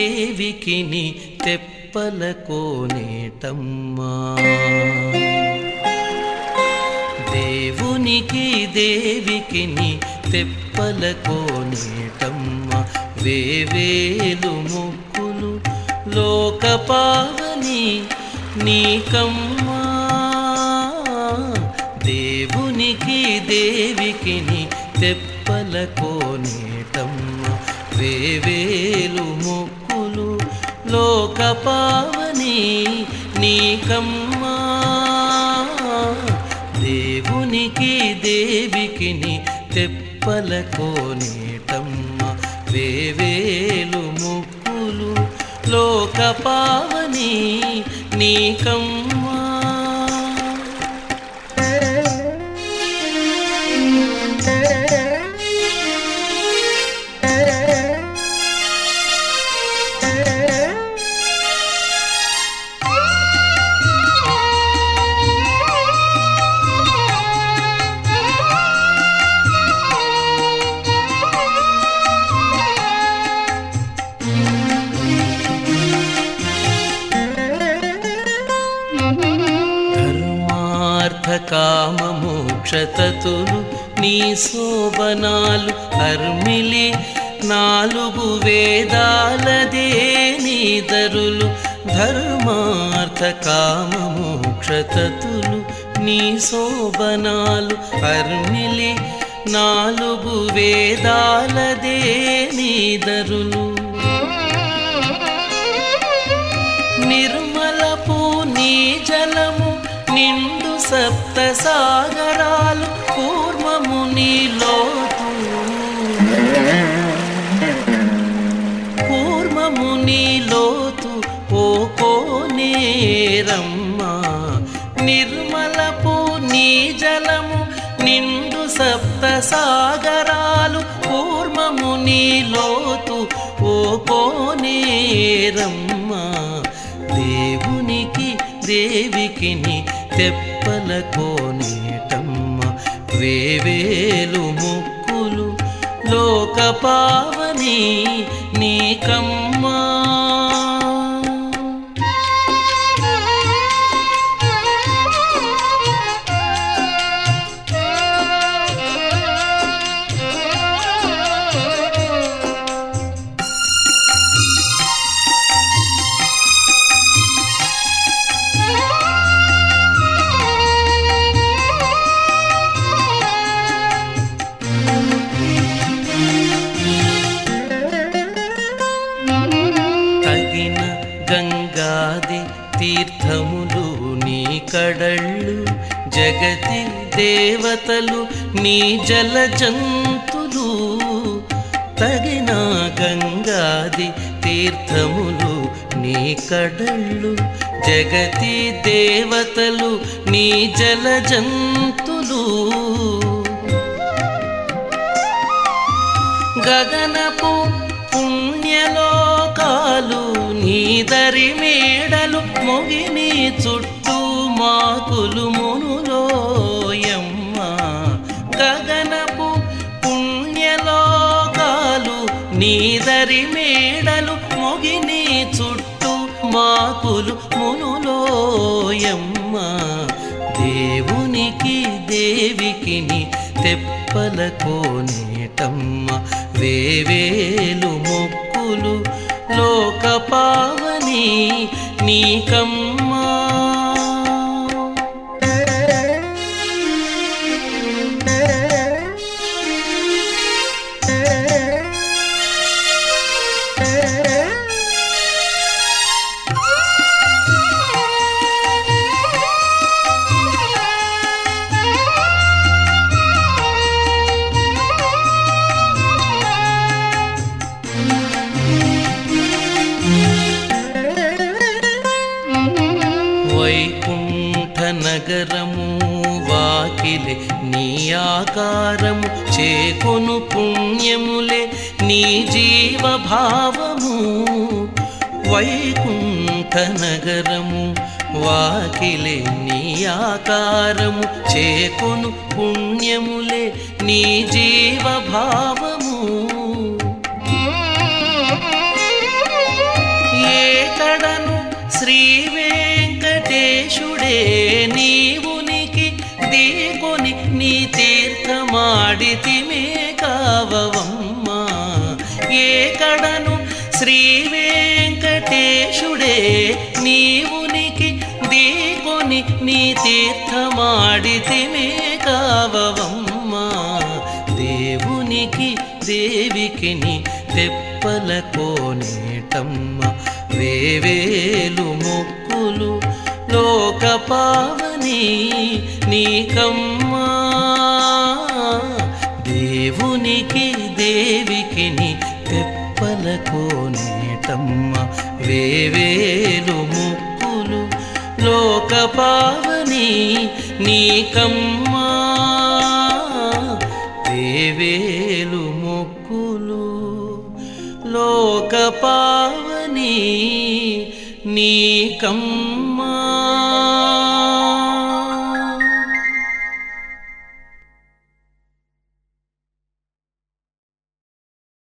దేవికిని తెప్పల కోనేటమ్మా. దేవునికి దేవికిని తెప్పల కోనేటమ్మ. వేవేలు ముక్కులు లోకపావని నీకమ్మా దేవునికి దేవికిని తెప్పల కోనేటమ్మా. వేవేలు ముక్కులు లోక పావని నీకమ్మా. దేవునికి దేవికిని తెప్పల కోనేటమ్మ. వేవేలు ముక్కులు లోక పావని నీకమ్మా. ధర్మార్థ కామ నీ శోభనాలు అర్మిలి నాలుగు వేదాలదే నీదరులు ధర్మార్థ కామ మోక్షతతులు నీ శోభనాలు అర్మిలి నాలుగు వేదాలదే నీదరులు నిర్మలపు నీ జలము నిండు సప సాగరాలు పూర్వము నీలోతు పూర్వము నీలోతు లోతు ఓ కోనేరమ్మా. నిర్మలపు నీ జలము నిండు సప్త సాగరాలు పూర్వము నీలోతు ఓ కోనేరమ్మా. దేవునికి దేవికిని తెప్ప కోనేటమ్మ వేవేలు ముక్కులు లోక పావని నీకమ్మ. జగతి దేవతలు నీ జల జంతులు తగిన గంగాది తీర్థములు నీ కడళ్ళు. జగతి దేవతలు నీ జల జంతులు. గగనపు పుణ్యలోకాలు నీదరి మేడలు మొగిని చుట్టూ మాకులు మునులోయమ్మ. గగనపు పుణ్యలోకాలు నీదరి మేడలు మొగిని చుట్టూ మాకులు మునులోయమ్మా. దేవునికి దేవికిని తెప్పల కోనేటమ్మ. వేవేలు మొక్కులు లోక పావని నీకమ్మా వైకుంఠ నగరము వాకిలే నీ ఆకారము చేకొను పుణ్యములే నీ జీవభావము. వైకుంఠ నగరము వాకిలే నీ ఆకారము చేకొను పుణ్యములే నీ జీవభావము. ఏకడను శ్రీ వెంకటేశుడే నీవునికి దీకొని నీ తీర్థమాడితిమే కావవమ్మా. ఏకడను శ్రీ వెంకటేశుడే నీవునికి దీకొని నీ తీర్థమాడితిమే కావవమ్మా. దేవునికి దేవికి నీ తెప్పల కోనేటమ్మ. వేవేలు మొక్కులు లోక పావని నీకమ్మా. దేవునికి దేవికి తెప్పలకో తెప్పల వేవేలు ముక్కులు లోక పావని నీకమ్మా. వేవేలు ముక్కులు లోక పావని నీకమ్మ.